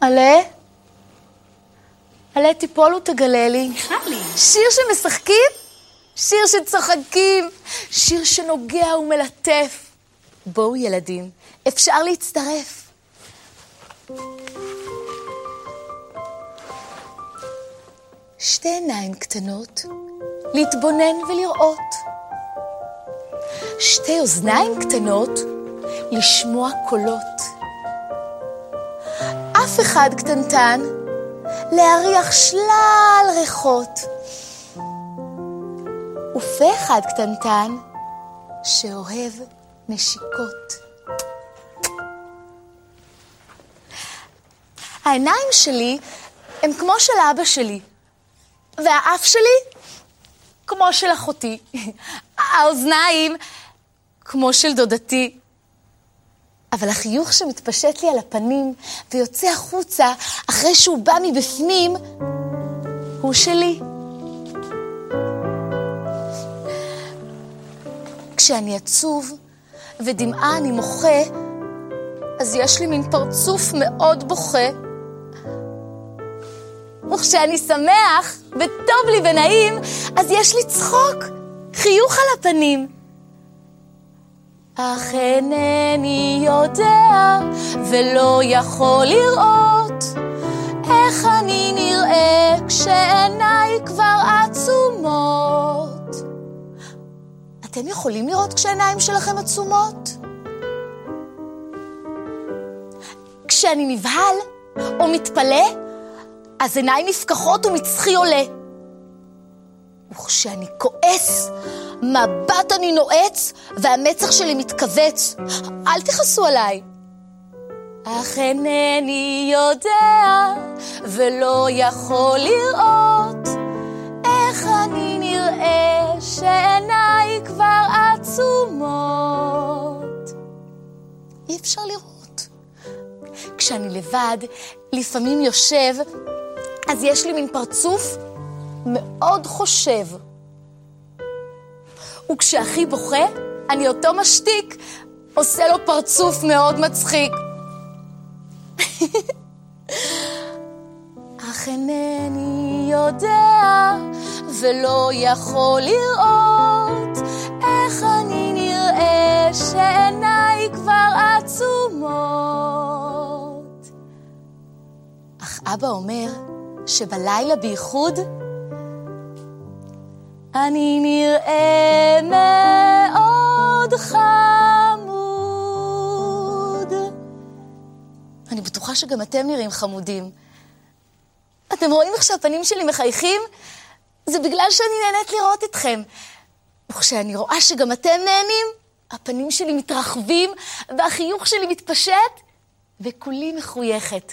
עלה? עלה תיפול ותגלה לי. מיכלי. שיר שמשחקים? שיר שצוחקים, שיר שנוגע ומלטף. בואו ילדים, אפשר להצטרף. שתי עיניים קטנות, להתבונן ולראות. שתי אוזניים קטנות, לשמוע קולות. אחד קטנטן, להריח שלל ריחות. ופה אחד קטנטן, שאוהב נשיקות. העיניים שלי הם כמו של אבא שלי, והאף שלי כמו של אחותי, האוזניים כמו של דודתי. אבל החיוך שמתפשט לי על הפנים ויוצא החוצה אחרי שהוא בא מבפנים, הוא שלי. כשאני עצוב ודמעה אני מוחה, אז יש לי מין פרצוף מאוד בוכה. וכשאני שמח וטוב לי ונעים, אז יש לי צחוק, חיוך על הפנים. אך אינני יודע ולא יכול לראות איך אני נראה כשעיניי כבר עצומות. אתם יכולים לראות כשהעיניים שלכם עצומות? כשאני נבהל או מתפלא, אז עיניי נפקחות ומצחי עולה. וכשאני כועס, מבט אני נועץ והמצח שלי מתכווץ. אל תכעסו עליי. אך אינני יודע ולא יכול לראות איך אני נראה שעיניי כבר עצומות. אי אפשר לראות. כשאני לבד, לפעמים יושב, אז יש לי מין פרצוף מאוד חושב. וכשאחי בוכה, אני אותו משתיק, עושה לו פרצוף מאוד מצחיק. אך אינני יודע ולא יכול לראות איך אני נראה שעיניי כבר עצומות. אך אבא אומר שבלילה בייחוד אני נראה מאוד חמוד. אני בטוחה שגם אתם נראים חמודים. אתם רואים איך שהפנים שלי מחייכים? זה בגלל שאני נהנית לראות אתכם. וכשאני רואה שגם אתם נהנים, הפנים שלי מתרחבים והחיוך שלי מתפשט וכולי מחויכת.